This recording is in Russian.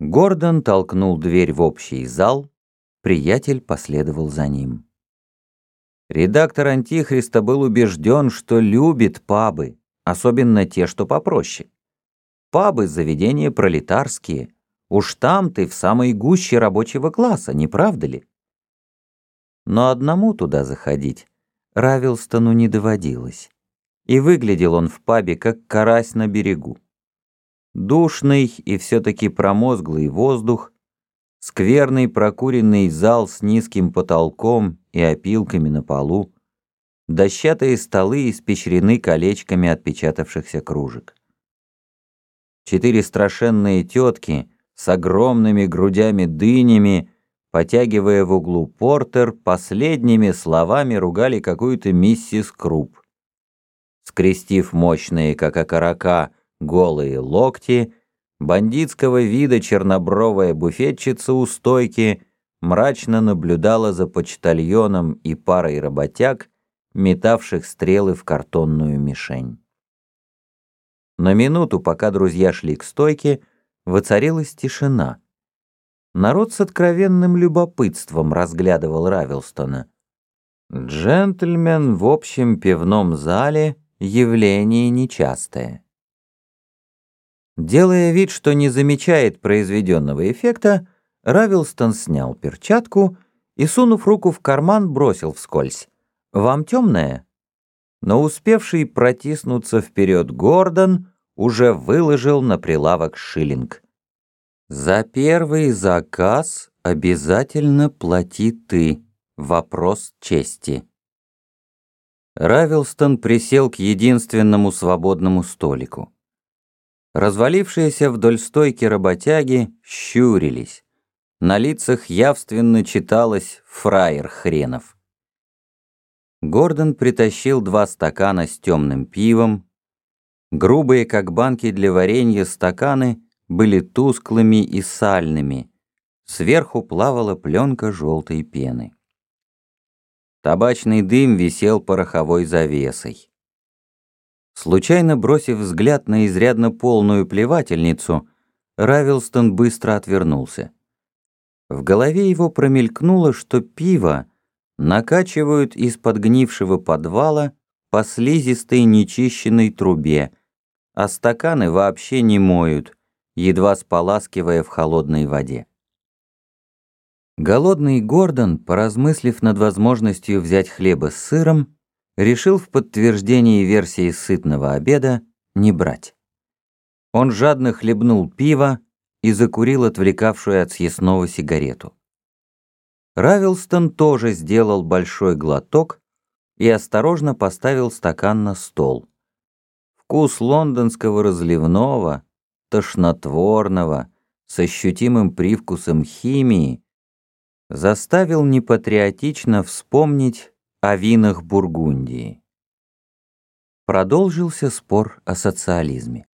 Гордон толкнул дверь в общий зал, приятель последовал за ним. Редактор «Антихриста» был убежден, что любит пабы, особенно те, что попроще. Пабы – заведения пролетарские. Уж там ты в самой гуще рабочего класса, не правда ли? Но одному туда заходить Равилстону не доводилось. И выглядел он в пабе, как карась на берегу. Душный и все-таки промозглый воздух, скверный прокуренный зал с низким потолком и опилками на полу, дощатые столы испещрены колечками отпечатавшихся кружек. Четыре страшенные тетки с огромными грудями-дынями, потягивая в углу портер, последними словами ругали какую-то миссис Круп. Скрестив мощные, как окорока, голые локти, бандитского вида чернобровая буфетчица у стойки мрачно наблюдала за почтальоном и парой работяг, метавших стрелы в картонную мишень. На минуту, пока друзья шли к стойке, воцарилась тишина. Народ с откровенным любопытством разглядывал Равилстона. Джентльмен в общем пивном зале — явление нечастое. Делая вид, что не замечает произведенного эффекта, Равилстон снял перчатку и, сунув руку в карман, бросил вскользь. «Вам темное?» Но успевший протиснуться вперед Гордон уже выложил на прилавок шиллинг. «За первый заказ обязательно плати ты. Вопрос чести». Равилстон присел к единственному свободному столику. Развалившиеся вдоль стойки работяги щурились. На лицах явственно читалось «фраер хренов». Гордон притащил два стакана с темным пивом. Грубые, как банки для варенья, стаканы были тусклыми и сальными. Сверху плавала пленка желтой пены. Табачный дым висел пороховой завесой. Случайно бросив взгляд на изрядно полную плевательницу, Равилстон быстро отвернулся. В голове его промелькнуло, что пиво накачивают из подгнившего подвала по слизистой нечищенной трубе, а стаканы вообще не моют, едва споласкивая в холодной воде. Голодный Гордон, поразмыслив над возможностью взять хлеба с сыром, решил в подтверждении версии сытного обеда не брать. Он жадно хлебнул пиво и закурил отвлекавшую от съестного сигарету. Равилстон тоже сделал большой глоток и осторожно поставил стакан на стол. Вкус лондонского разливного, тошнотворного, с ощутимым привкусом химии, заставил непатриотично вспомнить о винах Бургундии. Продолжился спор о социализме.